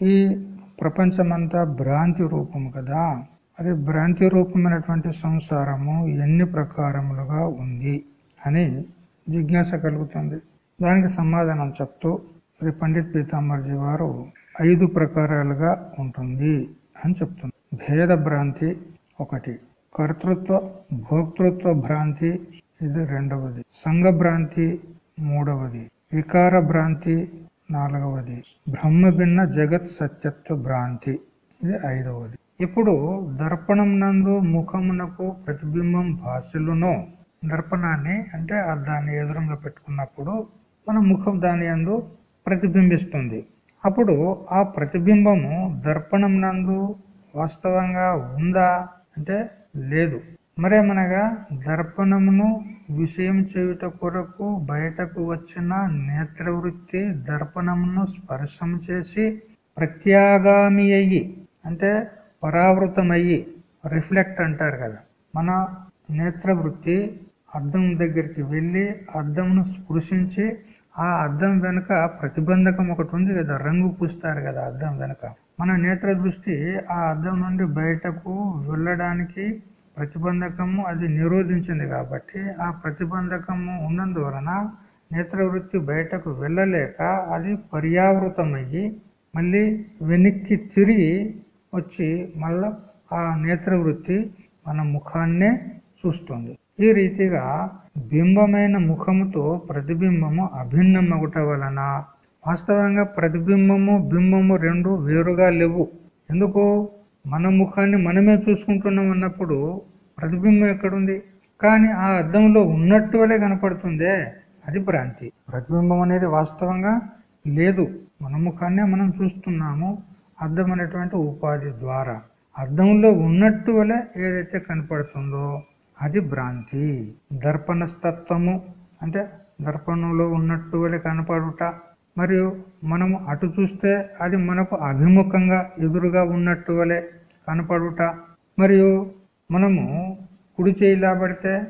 ఈ ప్రపంచమంతా భ్రాంతి రూపము కదా? అది భ్రాంతి రూపమైనటువంటి సంసారము ఎన్ని ప్రకారములుగా ఉంది అని జిజ్ఞాస కలుగుతుంది. దానికి సమాధానం చెప్తూ శ్రీ పండిత్ పీతాంబర్జీ వారు ఐదు ప్రకారాలుగా ఉంటుంది అని చెప్తుంది భేద భ్రాంతి ఒకటి కర్తృత్వ భోక్తృత్వ భ్రాంతి ఇది రెండవది సంఘ భ్రాంతి మూడవది వికార భ్రాంతి నాలుగవది. బ్రహ్మ భిన్న జగత్ సత్యత్వ భ్రాంతి. ఇది ఐదవది. ఇప్పుడు దర్పణం నందు ముఖమునకు ప్రతిబింబం భాషలును దర్పణాన్ని అంటే దాన్ని ఎదురుగా పెట్టుకున్నప్పుడు మన ముఖం దాని యందు ప్రతిబింబిస్తుంది. అప్పుడు ఆ ప్రతిబింబము దర్పణం నందు వాస్తవంగా ఉందా అంటే లేదు. మరేమనగా దర్పణమును విషయం చేయుట కొరకు బయటకు వచ్చిన నేత్రవృత్తి దర్పణమును స్పర్శం చేసి ప్రత్యాగామి అయ్యి అంటే పరావృతమయ్యి రిఫ్లెక్ట్ అంటారు కదా. మన నేత్రవృత్తి అద్దం దగ్గరికి వెళ్ళి అద్దంను స్పృశించి ఆ అద్దం వెనుక ప్రతిబంధకం ఒకటి ఉంది కదా రంగు పూస్తారు కదా అద్దం వెనుక. మన నేత్ర దృష్టి ఆ అద్దం నుండి బయటకు వెళ్ళడానికి ప్రతిబంధకము అది నిరోధించింది కాబట్టి ఆ ప్రతిబంధకము ఉన్నందువలన నేత్రవృత్తి బయటకు వెళ్ళలేక అది పర్యావృతమయ్యి మళ్ళీ వెనక్కి తిరిగి వచ్చి మళ్ళా ఆ నేత్రవృత్తి మన ముఖాన్నే చూస్తుంది. ఈ రీతిగా బింబమైన ముఖముతో ప్రతిబింబము అభిన్నమగుట వలన వాస్తవంగా ప్రతిబింబము బింబము రెండు వేరుగా లేవు. ఎందుకు? మన ముఖాన్ని మనమే చూసుకుంటున్నాం అన్నప్పుడు ప్రతిబింబం ఎక్కడుంది? కానీ ఆ అద్దంలో ఉన్నట్టు వలె కనపడుతుందే అది భ్రాంతి. ప్రతిబింబం అనేది వాస్తవంగా లేదు. మన ముఖాన్నే మనం చూస్తున్నాము. అర్థం అనేటువంటి ఉపాధి ద్వారా. అర్థంలో ఉన్నట్టు వలె ఏదైతే కనపడుతుందో అది భ్రాంతి. దర్పణస్తత్వము అంటే దర్పణంలో ఉన్నట్టు వలె కనపడుట మరియు మనము అటు చూస్తే అది మనకు అభిముఖంగా ఎదురుగా ఉన్నట్టు వలె కనపడుట. మరియు మనము కుడి చేయి లాబడితే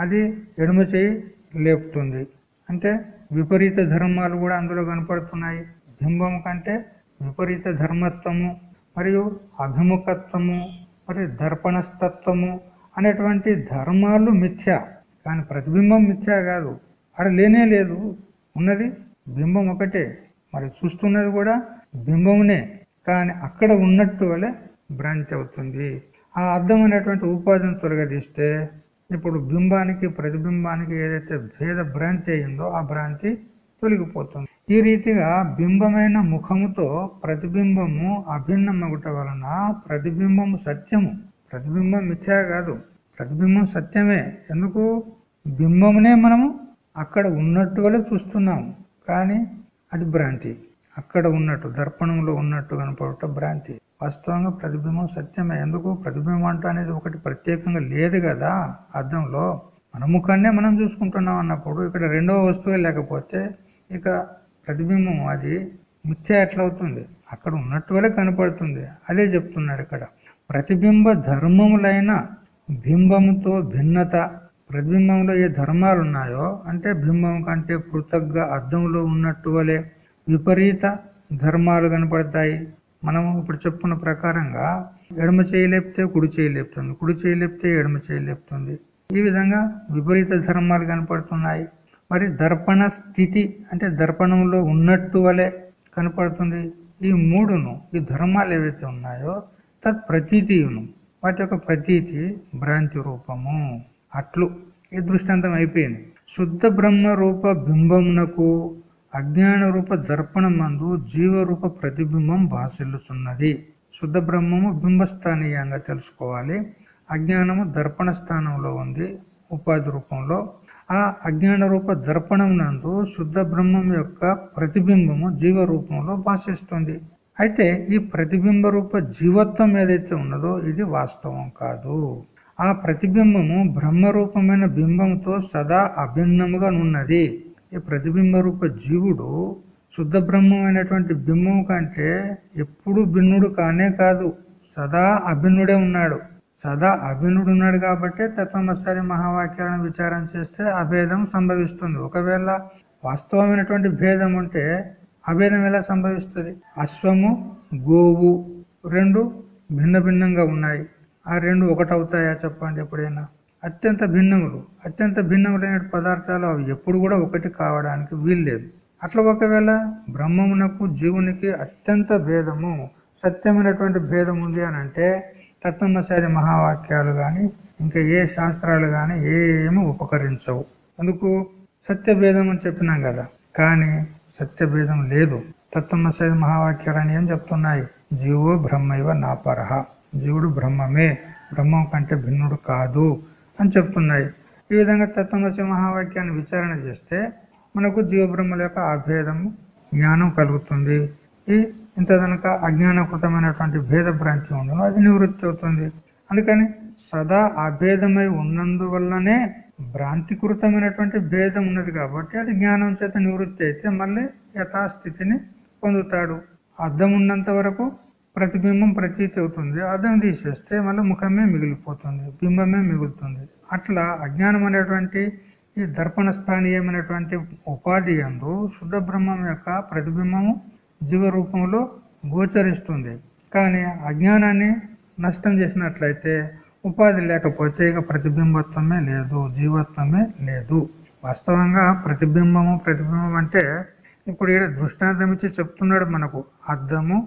అది ఎడమ చేయి లేపుతుంది. అంటే విపరీత ధర్మాలు కూడా అందులో కనపడుతున్నాయి. బింబం కంటే విపరీత ధర్మత్వము మరియు అభిముఖత్వము మరియు దర్పణస్తత్వము అనేటువంటి ధర్మాలు మిథ్య. కానీ ప్రతిబింబం మిథ్యా కాదు. అక్కడ లేనే లేదు. ఉన్నది బింబం ఒకటే. మరి చూస్తున్నది కూడా బింబమునే. కానీ అక్కడ ఉన్నట్టు వలె భ్రాంతి అవుతుంది. ఆ అర్థం అనేటువంటి ఉపాధిని తొలగదీస్తే ఇప్పుడు బింబానికి ప్రతిబింబానికి ఏదైతే భేద భ్రాంతి అయిందో ఆ భ్రాంతి తొలగిపోతుంది. ఈ రీతిగా బింబమైన ముఖముతో ప్రతిబింబము అభిన్నమగుట వలన ప్రతిబింబము సత్యము. ప్రతిబింబం మిథ్యా కాదు. ప్రతిబింబం సత్యమే. ఎందుకు? బింబమునే మనము అక్కడ ఉన్నట్టు వల్ల చూస్తున్నాము. కానీ అది భ్రాంతి. అక్కడ ఉన్నట్టు దర్పణంలో ఉన్నట్టు కనపడట భ్రాంతి. వాస్తవంగా ప్రతిబింబం సత్యమే. ఎందుకు? ప్రతిబింబం అంటూ అనేది ఒకటి ప్రత్యేకంగా లేదు కదా అర్థంలో. మన ముఖాన్నే మనం చూసుకుంటున్నాం అన్నప్పుడు ఇక్కడ రెండవ వస్తువే లేకపోతే ఇక ప్రతిబింబం అది మిథ్య ఎట్లవుతుంది? అక్కడ ఉన్నట్టు వల్ల కనపడుతుంది. అదే చెప్తున్నాడు ఇక్కడ. ప్రతిబింబ ధర్మములైన బింబముతో భిన్నత ప్రతిబింబంలో ఏ ధర్మాలు ఉన్నాయో అంటే బింబం కంటే పృథగ్గా అద్దంలో ఉన్నట్టు వలె విపరీత ధర్మాలు కనపడతాయి. మనం ఇప్పుడు చెప్పుకున్న ప్రకారంగా ఎడమ చేయలేపితే కుడి చేయలేపుతుంది కుడి చేయలేపితే ఎడమ చేయలేపుతుంది ఈ విధంగా విపరీత ధర్మాలు కనపడుతున్నాయి. మరి దర్పణ స్థితి అంటే దర్పణంలో ఉన్నట్టు వలె కనపడుతుంది. ఈ మూడును ఈ ధర్మాలు ఏవైతే ఉన్నాయో తత్ ప్రతీతియును వాటి యొక్క ప్రతీతి భ్రాంతి రూపము. అట్లు. ఈ దృష్టాంతం అయిపోయింది. శుద్ధ బ్రహ్మ రూప బింబమునకు అజ్ఞాన రూప దర్పణమందు జీవరూప ప్రతిబింబం భాషిల్లుతున్నది శుద్ధ బ్రహ్మము బింబస్థానీయంగా తెలుసుకోవాలి. అజ్ఞానము దర్పణ స్థానంలో ఉంది ఉపాధి రూపంలో. ఆ అజ్ఞాన రూప దర్పణం నందు శుద్ధ బ్రహ్మం యొక్క ప్రతిబింబము జీవ రూపంలో భాషిస్తుంది అయితే ఈ ప్రతిబింబ రూప జీవత్వం ఏదైతే ఉన్నదో ఇది వాస్తవం కాదు. ఆ ప్రతిబింబము బ్రహ్మరూపమైన బింబంతో సదా అభిన్నముగా ఉన్నది ఈ ప్రతిబింబ రూప జీవుడు శుద్ధ బ్రహ్మమైనటువంటి బింబం కంటే ఎప్పుడు భిన్నుడు కానే కాదు సదా అభిన్నుడే ఉన్నాడు. సదా అభిన్నుడు ఉన్నాడు కాబట్టి తత్వమసారి మహావాక్యాలను విచారం చేస్తే అభేదం సంభవిస్తుంది. ఒకవేళ వాస్తవమైనటువంటి భేదం ఉంటే అభేదం ఎలా సంభవిస్తుంది? అశ్వము గోవు రెండు భిన్న భిన్నంగా ఉన్నాయి. ఆ రెండు ఒకటవుతాయా చెప్పండి ఎప్పుడైనా? అత్యంత భిన్నములు. అత్యంత భిన్నములైన పదార్థాలు అవి ఎప్పుడు కూడా ఒకటి కావడానికి వీల్లేదు. అట్లా ఒకవేళ బ్రహ్మమునకు జీవునికి అత్యంత భేదము సత్యమైనటువంటి భేదం ఉంది అని అంటే తత్వమసాది మహావాక్యాలు కానీ ఇంకా ఏ శాస్త్రాలు కానీ ఏమి ఉపకరించవు. అందుకు సత్యభేదం అని చెప్పినాం కదా. కానీ సత్యభేదం లేదు. తత్వమసాది మహావాక్యాలు అని ఏం చెప్తున్నాయి? జీవో బ్రహ్మైవ నాపరహ. జీవుడు బ్రహ్మమే బ్రహ్మం కంటే భిన్నుడు కాదు అని చెప్తున్నాయి. ఈ విధంగా తత్వమసి మహావాక్యాన్ని విచారణ చేస్తే మనకు జీవబ్రహ్మల యొక్క అభేదము జ్ఞానం కలుగుతుంది. ఈ ఇంత కనుక అజ్ఞానకృతమైనటువంటి భేద భ్రాంతి ఉండను అది నివృత్తి అవుతుంది. అందుకని సదా అభేదమై ఉన్నందువల్లనే భ్రాంతికృతమైనటువంటి భేదం ఉన్నది కాబట్టి అది జ్ఞానం చేత నివృత్తి అయితే మళ్ళీ యథాస్థితిని పొందుతాడు. అర్థం ఉన్నంత వరకు ప్రతిబింబం ప్రతీతి అవుతుంది. అర్థం తీసేస్తే మళ్ళీ ముఖమే మిగిలిపోతుంది బింబమే మిగులుతుంది. అట్లా అజ్ఞానం అనేటువంటి ఈ దర్పణ స్థానీయమైనటువంటి ఉపాధి ఎందు శుద్ధ బ్రహ్మం యొక్క ప్రతిబింబము జీవ రూపంలో గోచరిస్తుంది. కానీ అజ్ఞానాన్ని నష్టం చేసినట్లయితే ఉపాధి లేకపోతే ఇక ప్రతిబింబత్వమే లేదు జీవత్వమే లేదు. వాస్తవంగా ప్రతిబింబము ప్రతిబింబం అంటే ఇప్పుడు ఈడ దృష్టాంతం ఇచ్చి చెప్తున్నాడు మనకు అర్థము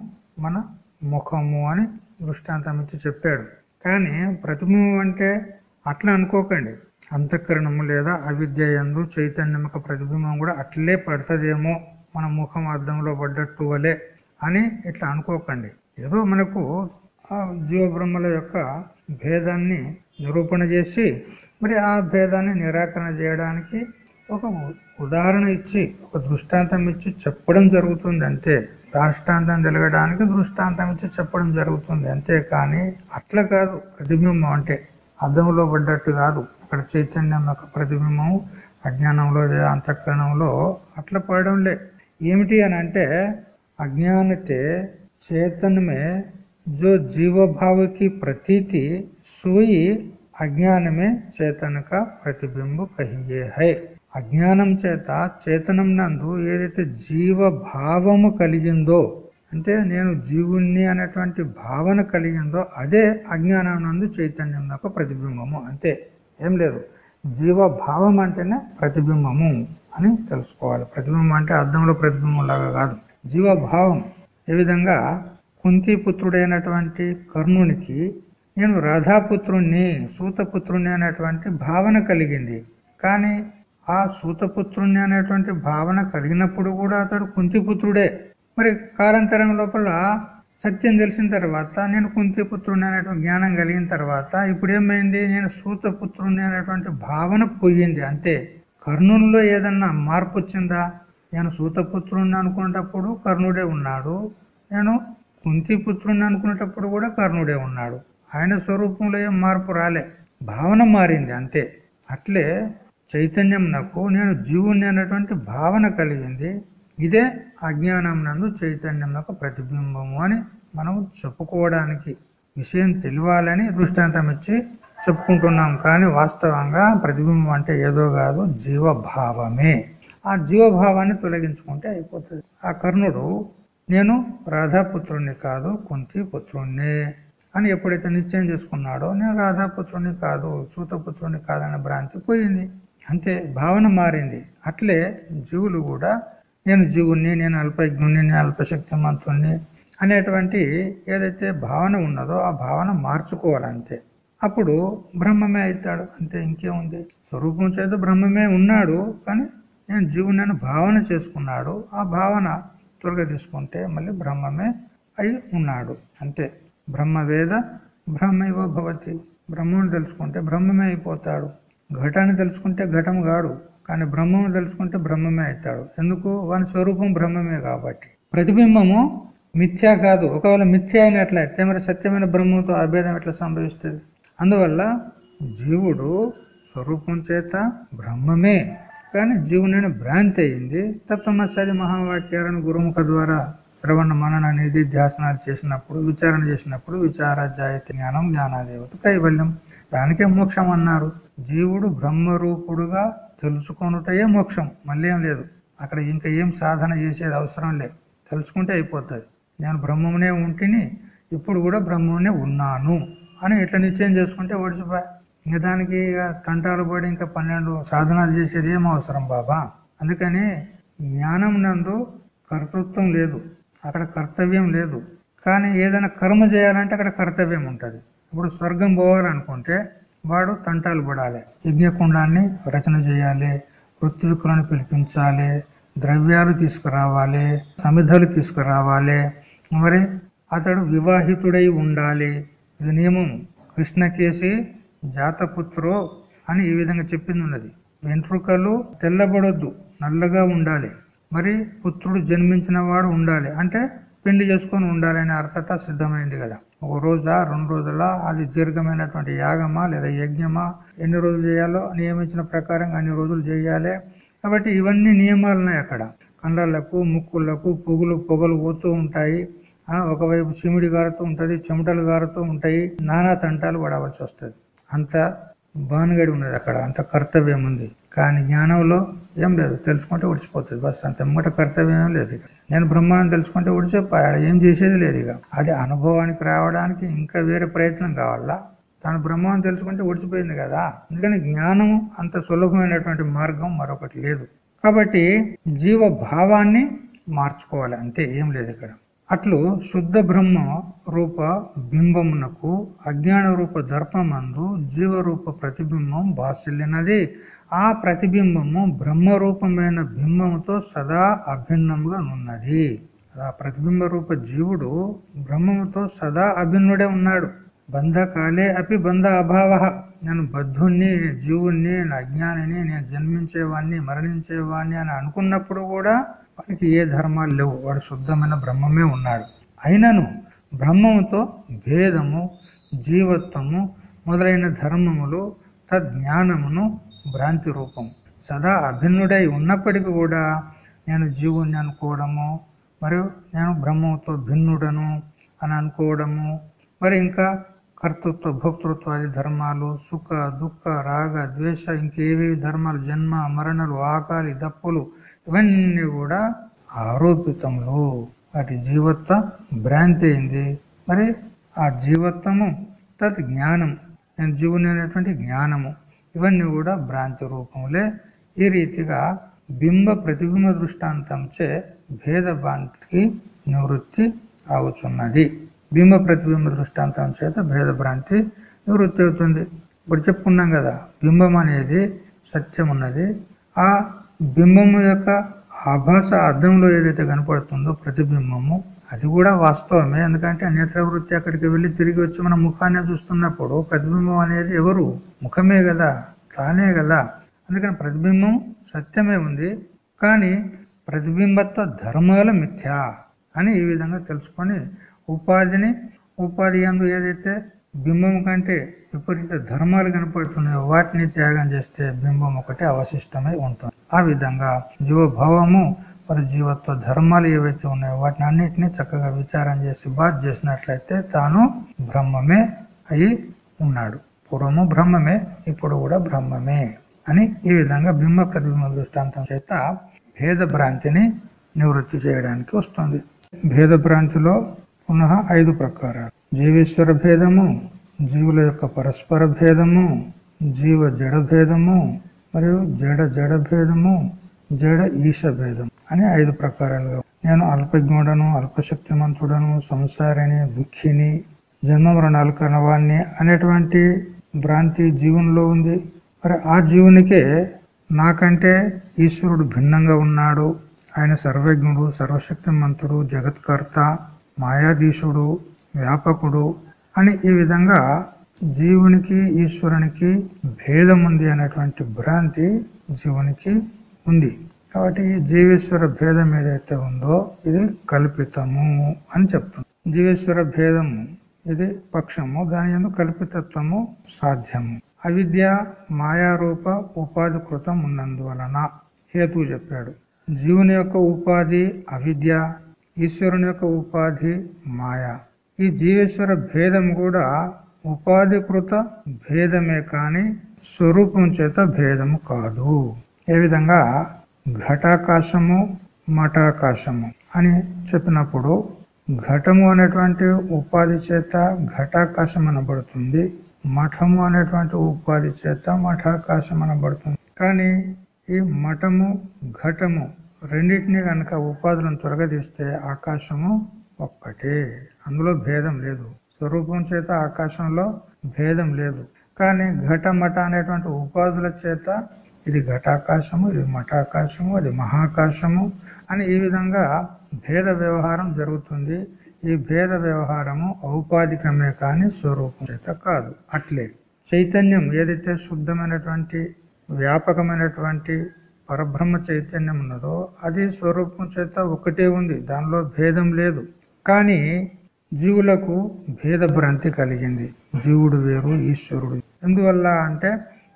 మన ముఖము అని దృష్టాంతం ఇచ్చి చెప్పాడు. కానీ ప్రతిబింబం అంటే అట్లా అనుకోకండి. అంతఃకరణము లేదా అవిద్య ఎందు చైతన్యముక ప్రతిబింబం కూడా అట్లే పడుతుందేమో మన ముఖం అద్దంలో పడ్డట్టు వలే అని ఇట్లా అనుకోకండి. ఏదో మనకు ఆ జీవబ్రహ్మల యొక్క భేదాన్ని నిరూపణ చేసి మరి ఆ భేదాన్ని నిరాకరణ చేయడానికి ఒక ఉదాహరణ ఇచ్చి ఒక దృష్టాంతం ఇచ్చి చెప్పడం జరుగుతుంది అంతే. దాష్టాంతం తెలగడానికి దృష్టాంతం ఇచ్చి చెప్పడం జరుగుతుంది అంతే కానీ అట్లా కాదు ప్రతిబింబం అంటే అద్దంలో పడ్డట్టు కాదు అక్కడ చైతన్యం యొక్క ప్రతిబింబం అజ్ఞానంలో లేదా అంతఃకరణంలో అట్లా పడడం లే ఏమిటి అని అంటే అజ్ఞానతే चेतन में जो जीव भाव की प्रतीति सोई అజ్ఞాన మే చేతన కా ప్రతిబింబు కహియే హై అజ్ఞానం చేత చేతనం నందు ఏదైతే జీవ భావము కలిగిందో అంటే నేను జీవుణ్ణి అనేటువంటి భావన కలిగిందో అదే అజ్ఞానం నందు చైతన్యం యొక్క ప్రతిబింబము. అంతే ఏం లేదు. జీవభావం అంటేనే ప్రతిబింబము అని తెలుసుకోవాలి. ప్రతిబింబం అంటే అర్థంలో ప్రతిబింబం లాగా కాదు. జీవభావం ఏ విధంగా కుంతిపుత్రుడైనటువంటి కర్ణునికి నేను రాధాపుత్రుణ్ణి సూతపుత్రుణ్ణి అనేటువంటి భావన కలిగింది. కానీ ఆ సూతపుత్రుణ్ణి అనేటువంటి భావన కలిగినప్పుడు కూడా అతడు కుంతిపుత్రుడే. మరి కాలంతరం లోపల సత్యం తెలిసిన తర్వాత నేను కుంతిపుత్రుని అనేటువంటి జ్ఞానం కలిగిన తర్వాత ఇప్పుడు ఏమైంది నేను సూతపుత్రుని అనేటువంటి భావన పోయింది. అంతే కర్ణుల్లో ఏదన్నా మార్పు వచ్చిందా? నేను సూతపుత్రుని అనుకునేటప్పుడు కర్ణుడే ఉన్నాడు. నేను కుంతిపుత్రుని అనుకునేటప్పుడు కూడా కర్ణుడే ఉన్నాడు. ఆయన స్వరూపంలో ఏం మార్పు రాలే. భావన మారింది అంతే. అట్లే చైతన్యం నాకు నేను జీవుని అనేటువంటి భావన కలిగింది. ఇదే అజ్ఞానం నందు చైతన్యం యొక్క ప్రతిబింబము అని మనం చెప్పుకోవడానికి విషయం తెలియాలని దృష్టాంతం ఇచ్చి చెప్పుకుంటున్నాం. కానీ వాస్తవంగా ప్రతిబింబం అంటే ఏదో కాదు జీవభావమే. ఆ జీవభావాన్ని తొలగించుకుంటే అయిపోతుంది. ఆ కర్ణుడు నేను రాధాపుత్రుణ్ణి కాదు కుంతి పుత్రుణ్ణి అని ఎప్పుడైతే నిశ్చయం చేసుకున్నాడో నేను రాధాపుత్రుణ్ణి కాదు సూతపుత్రుణ్ణి కాదనే భ్రాంతి పోయింది. అంతే భావన మారింది. అట్లే జీవులు కూడా నేను జీవుణ్ణి నేను అల్పజ్ఞుణ్ణి నేను అల్పశక్తిమంతుణ్ణి అనేటువంటి ఏదైతే భావన ఉన్నదో ఆ భావన మార్చుకోవాలి అంతే అప్పుడు బ్రహ్మమే అవుతాడు. అంతే ఇంకేముంది? స్వరూపం చేత బ్రహ్మమే ఉన్నాడు. కానీ నేను జీవుని భావన చేసుకున్నాడు. ఆ భావన త్వరగా తీసుకుంటే మళ్ళీ బ్రహ్మమే అయి ఉన్నాడు. అంతే. బ్రహ్మవేద బ్రహ్మైవ భవతి. బ్రహ్మను తెలుసుకుంటే బ్రహ్మమే అయిపోతాడు. ఘటాన్ని తెలుసుకుంటే ఘటం కాడు కానీ బ్రహ్మను తెలుసుకుంటే బ్రహ్మమే అవుతాడు. ఎందుకు? వాని స్వరూపం బ్రహ్మమే కాబట్టి. ప్రతిబింబము మిథ్యా కాదు. ఒకవేళ మిథ్య అయినట్లయితే మరి సత్యమైన బ్రహ్మంతో అభేదం ఎట్లా సంభవిస్తుంది? అందువల్ల జీవుడు స్వరూపం చేత బ్రహ్మమే. కానీ జీవుని భ్రాంతి అయింది. తత్వమసాది మహావాక్యాలను గురుముఖ ద్వారా శ్రవణ మనన అనేది ధ్యాసనాలు చేసినప్పుడు విచారణ చేసినప్పుడు విచారాధ్యాయత జ్ఞానం జ్ఞానాదేవత కైవల్యం. దానికే మోక్షం అన్నారు. జీవుడు బ్రహ్మరూపుడుగా తెలుసుకొనుటయే మోక్షం. మళ్ళీ ఏం లేదు. అక్కడ ఇంకా ఏం సాధన చేసేది అవసరం లేదు. తెలుసుకుంటే అయిపోతుంది. నేను బ్రహ్మమునే ఉంటిని ఇప్పుడు కూడా బ్రహ్మమునే ఉన్నాను అని ఇట్లా నిశ్చయం చేసుకుంటే ఓడిచిపోయా. ఇంకా దానికి ఇక తంటాలు పడి ఇంకా పన్నెండు సాధనాలు చేసేది ఏం అవసరం బాబా? అందుకని జ్ఞానం నందు కర్తృత్వం లేదు. అక్కడ కర్తవ్యం లేదు. కానీ ఏదైనా కర్మ చేయాలంటే అక్కడ కర్తవ్యం ఉంటుంది. ఇప్పుడు స్వర్గం పోవాలనుకుంటే వాడు తంటాలు పడాలి. యజ్ఞకుండాన్ని రచన చేయాలి వృత్తికులను పిలిపించాలి ద్రవ్యాలు తీసుకురావాలి సమిధలు తీసుకురావాలి. మరి అతడు వివాహితుడై ఉండాలి. ఇది నియమం. కృష్ణకేసి జాతపుత్రో అని ఈ విధంగా చెప్పింది ఉన్నది. వెంట్రుకలు తెల్లబడొద్దు నల్లగా ఉండాలి. మరి పుత్రుడు జన్మించిన వాడు ఉండాలి. అంటే పెళ్ళి చేసుకొని ఉండాలనే అర్థత సిద్ధమైంది కదా. ఒక రోజా రెండు రోజుల అది దీర్ఘమైనటువంటి యాగమా లేదా యజ్ఞమా? ఎన్ని రోజులు చేయాలో నియమించిన ప్రకారంగా అన్ని రోజులు చేయాలి. కాబట్టి ఇవన్నీ నియమాలు ఉన్నాయి అక్కడ. కండలకు ముక్కులకు పొగులు పొగలు పోతూ ఉంటాయి. ఒకవైపు చిమిడి గారుతూ ఉంటుంది చెమటలు గారుతూ ఉంటాయి. నానా తంటాలు పడవలసి వస్తుంది. అంత బానుగడి ఉన్నది అక్కడ అంత కర్తవ్యం ఉంది. కానీ జ్ఞానంలో ఏం లేదు. తెలుసుకుంటే ఉడిచిపోతుంది బస్ అంత ఎమ్మట కర్తవ్యం ఏం లేదు ఇక. నేను బ్రహ్మాండం తెలుసుకుంటే ఉడిచిపోయాడు ఏం చేసేది లేదు ఇక. అది అనుభవానికి రావడానికి ఇంకా వేరే ప్రయత్నం కావాలా? తను బ్రహ్మాన్ని తెలుసుకుంటే ఉడిచిపోయింది కదా. అందుకని జ్ఞానం అంత సులభమైనటువంటి మార్గం మరొకటి లేదు. కాబట్టి జీవ భావాన్ని మార్చుకోవాలి. అంతే ఏం లేదు ఇక్కడ. అట్లు శుద్ధ బ్రహ్మ రూప బింబమునకు అజ్ఞాన రూప దర్పమందు జీవరూప ప్రతిబింబం బాసిల్లినది. ఆ ప్రతిబింబము బ్రహ్మరూపమైన బింబముతో సదా అభిన్నముగా ఉన్నది ఆ ప్రతిబింబ రూప జీవుడు బ్రహ్మముతో సదా అభిన్నుడే ఉన్నాడు. బంధకాలే అపి బంధ అభావ. నేను బద్ధుణ్ణి జీవుణ్ణి నా అజ్ఞానిని నేను జన్మించేవాణ్ణి మరణించేవాణ్ణి అని అనుకున్నప్పుడు కూడా వానికి ఏ ధర్మాలు లేవు. వాడు శుద్ధమైన బ్రహ్మమే ఉన్నాడు. అయినను బ్రహ్మముతో భేదము జీవత్వము మొదలైన ధర్మములు తజ్ఞానమును భ్రాంతి రూపం. సదా అభిన్నుడై ఉన్నప్పటికీ కూడా నేను జీవుణ్ణి అనుకోవడము మరియు నేను బ్రహ్మంతో భిన్నుడను అని అనుకోవడము మరి ఇంకా కర్తృత్వ భోక్తృత్వాది ధర్మాలు సుఖ దుఃఖ రాగ ద్వేష ఇంకేవేవి ధర్మాలు జన్మ మరణలు ఆకాలి దప్పులు ఇవన్నీ కూడా ఆరోపితములు. వాటి జీవత్వ భ్రాంతి అయింది. మరి ఆ జీవత్వము తత్ జ్ఞానం. నేను జీవుని అనేటువంటి జ్ఞానము. ఇవన్నీ కూడా భ్రాంతి రూపములే. ఈ రీతిగా బింబ ప్రతిబింబ దృష్టాంతంచే భేద భ్రాంతికి నివృత్తి అవుతున్నది బింబ ప్రతిబింబ దృష్టాంతం చేత భేద భ్రాంతి నివృత్తి అవుతుంది. ఇప్పుడు చెప్పుకున్నాం కదా బింబం అనేది సత్యం ఉన్నది ఆ బింబము యొక్క ఆభాస అర్థంలో ఏదైతే కనపడుతుందో ప్రతిబింబము అది కూడా వాస్తవమే. ఎందుకంటే అన్యత్ర వృత్తి అక్కడికి వెళ్ళి తిరిగి వచ్చి మన ముఖాన్ని చూస్తున్నప్పుడు ప్రతిబింబం అనేది ఎవరు? ముఖమే కదా తానే కదా. అందుకని ప్రతిబింబం సత్యమే ఉంది. కానీ ప్రతిబింబత్వ ధర్మాలు మిథ్యా అని ఈ విధంగా తెలుసుకొని ఉపాధిని ఉపాధి అందు ఏదైతే బింబం కంటే విపరీత ధర్మాలు కనపడుతున్నాయో వాటిని త్యాగం చేస్తే బింబం ఒకటి అవశిష్టమై ఉంటుంది. ఆ విధంగా జీవభావము మరి జీవత్వ ధర్మాలు ఏవైతే ఉన్నాయో వాటిని అన్నిటినీ చక్కగా విచారం చేసి బాధ చేసినట్లయితే తాను బ్రహ్మమే అయి ఉన్నాడు. పూర్వము బ్రహ్మమే ఇప్పుడు కూడా బ్రహ్మమే అని ఈ విధంగా బింబ ప్రతిబింబ దృష్టాంతం చేత భేద భ్రాంతిని నివృత్తి చేయడానికి వస్తుంది. భేద భ్రాంతిలో పునః ఐదు ప్రకారాలు. జీవేశ్వర భేదము జీవుల యొక్క పరస్పర భేదము జీవ జడ భేదము మరియు జడ జడ భేదము జడ ఈశ భేదం అని ఐదు ప్రకారాలుగా. నేను అల్పజ్ఞుడను అల్పశక్తిమంతుడను సంసారిని దుఃఖిని జన్మ మరణాలు కనవాణ్ణి అనేటువంటి భ్రాంతి జీవనంలో ఉంది. మరి ఆ జీవునికే నాకంటే ఈశ్వరుడు భిన్నంగా ఉన్నాడు. ఆయన సర్వజ్ఞుడు సర్వశక్తిమంతుడు జగత్కర్త మాయాధీశుడు వ్యాపకుడు అని ఈ విధంగా జీవునికి ఈశ్వరునికి భేదం ఉంది అనేటువంటి భ్రాంతి జీవునికి ఉంది. కాబట్టి ఈ జీవేశ్వర భేదం ఏదైతే ఉందో ఇది కల్పితము అని చెప్తుంది. జీవేశ్వర భేదము ఇది పక్షము దాని ఎందుకు కల్పితత్వము సాధ్యము. అవిద్య మాయారూప ఉపాధి కృతం ఉన్నందువలన హేతు చెప్పాడు. జీవుని యొక్క ఉపాధి అవిద్య ఈశ్వరుని యొక్క ఉపాధి మాయా. ఈ జీవేశ్వర భేదం కూడా ఉపాధికృత భేదమే కాని స్వరూపం చేత భేదము కాదు. ఏ విధంగా ఘటాకాశము మఠాకాశము అని చెప్పినప్పుడు ఘటము అనేటువంటి ఉపాధి చేత ఘటాకాశం అనబడుతుంది. మఠము అనేటువంటి ఉపాధి చేత మఠాకాశం అనబడుతుంది. కానీ ఈ మఠము ఘటము రెండింటినీ కనుక ఉపాధులను తొలగదీస్తే ఆకాశము ఒక్కటే. అందులో భేదం లేదు. స్వరూపం చేత ఆకాశంలో భేదం లేదు. కానీ ఘట మఠ అనేటువంటి ఉపాధుల చేత ఇది ఘటాకాశము ఇది మఠాకాశము అది మహాకాశము అని ఈ విధంగా భేద వ్యవహారం జరుగుతుంది. ఈ భేద వ్యవహారము ఔపాధికమే కానీ స్వరూపం చేత కాదు. అట్లే చైతన్యం ఏదైతే శుద్ధమైనటువంటి వ్యాపకమైనటువంటి పరబ్రహ్మ చైతన్యం ఉన్నదో అది స్వరూపం చేత ఒకటే ఉంది. దానిలో భేదం లేదు. కానీ జీవులకు భేద భ్రాంతి కలిగింది. జీవుడు వేరు ఈశ్వరుడు ఎందువల్ల అంటే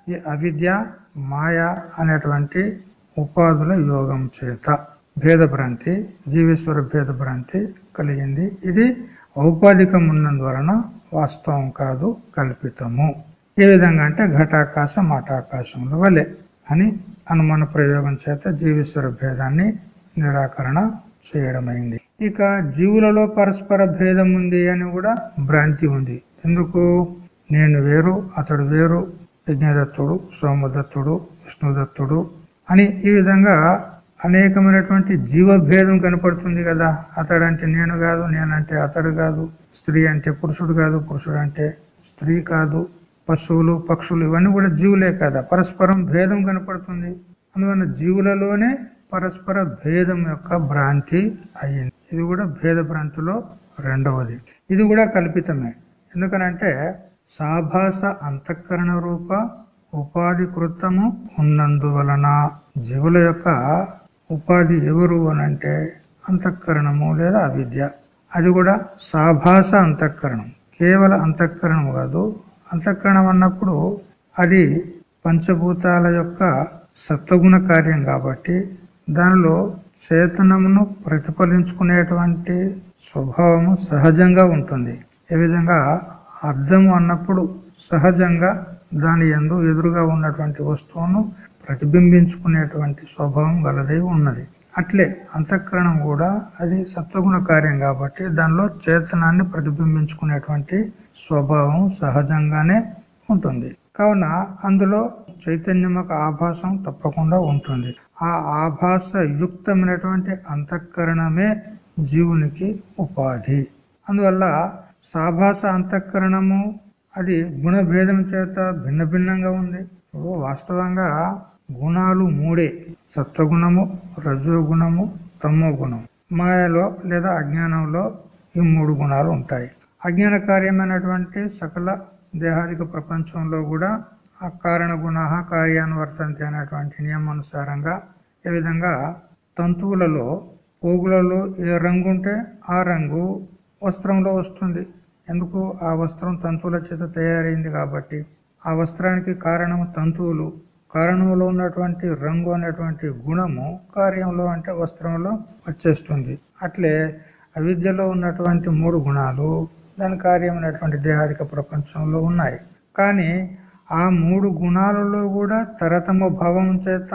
ఈ అవిద్య మాయ అనేటువంటి ఉపాధుల యోగం చేత భేద భ్రాంతి జీవేశ్వర భేద భ్రాంతి కలిగింది. ఇది ఔపాధికం ఉన్నందువలన వాస్తవం కాదు కల్పితము. ఏ విధంగా అంటే ఘటాకాశం మఠాకాశముల వలె అని అనుమాన ప్రయోగం చేత జీవేశ్వర భేదాన్ని నిరాకరణ చేయడమైంది. ఇక జీవులలో పరస్పర భేదం ఉంది అని కూడా భ్రాంతి ఉంది. ఎందుకు? నేను వేరు అతడు వేరు యజ్ఞదత్తుడు సోమదత్తుడు విష్ణుదత్తుడు అని ఈ విధంగా అనేకమైనటువంటి జీవభేదం కనపడుతుంది కదా. అతడంటే నేను కాదు నేనంటే అతడు కాదు స్త్రీ అంటే పురుషుడు కాదు పురుషుడు అంటే స్త్రీ కాదు పశువులు పక్షులు ఇవన్నీ కూడా జీవులే కదా. పరస్పరం భేదం కనపడుతుంది. అందువల్ల జీవులలోనే పరస్పర భేదం యొక్క భ్రాంతి అయ్యింది. ఇది కూడా భేద భ్రాంతిలో రెండవది. ఇది కూడా కల్పితమే. ఎందుకనంటే సాభాస అంతఃకరణ రూప ఉపాధి కృతము ఉన్నందువలన జీవుల యొక్క ఉపాధి ఎవరు అనంటే అంతఃకరణము లేదా అవిద్య. అది కూడా సాభాస అంతఃకరణం. కేవల అంతఃకరణం కాదు. అంతఃకరణం అన్నప్పుడు అది పంచభూతాల యొక్క సత్వగుణ కార్యం కాబట్టి దానిలో చేతనమును ప్రతిఫలించుకునేటువంటి స్వభావము సహజంగా ఉంటుంది. ఏ విధంగా అర్థము అన్నప్పుడు సహజంగా దాని ఎందు ఎదురుగా ఉన్నటువంటి వస్తువును ప్రతిబింబించుకునేటువంటి స్వభావం గలదై ఉన్నది. అట్లే అంతఃకరణం కూడా అది సత్వగుణ కార్యం కాబట్టి దానిలో చేతనాన్ని ప్రతిబింబించుకునేటువంటి స్వభావం సహజంగానే ఉంటుంది. కావున అందులో చైతన్యం యొక్క ఆభాసం తప్పకుండా ఉంటుంది. ఆ ఆభాస యుక్తమైనటువంటి అంతఃకరణమే జీవునికి ఉపాధి. అందువల్ల సాభాస అంతఃకరణము అది గుణభేదం చేత భిన్న భిన్నంగా ఉంది. ఇప్పుడు వాస్తవంగా గుణాలు మూడే. సత్వగుణము రజోగుణము తమో గుణం మాయలో లేదా అజ్ఞానంలో ఈ మూడు గుణాలు ఉంటాయి. అజ్ఞాన కార్యమైనటువంటి సకల దేహాదిక ప్రపంచంలో కూడా ఆ కారణ గుణ కార్యానువర్తంతి అనేటువంటి నియమానుసారంగా ఏ విధంగా తంతువులలో పోగులలో ఏ రంగు ఉంటే ఆ రంగు వస్త్రంలో వస్తుంది. ఎందుకు? ఆ వస్త్రం తంతువుల చేత తయారైంది కాబట్టి. ఆ వస్త్రానికి కారణం తంతువులు. కారణంలో ఉన్నటువంటి రంగు అనేటువంటి గుణము కార్యంలో అంటే వస్త్రంలో వచ్చేస్తుంది. అట్లే అవిద్యలో ఉన్నటువంటి మూడు గుణాలు దాని కార్యమైనటువంటి దేహాదిక ప్రపంచంలో ఉన్నాయి. కానీ ఆ మూడు గుణాలలో కూడా తరతమ భావం చేత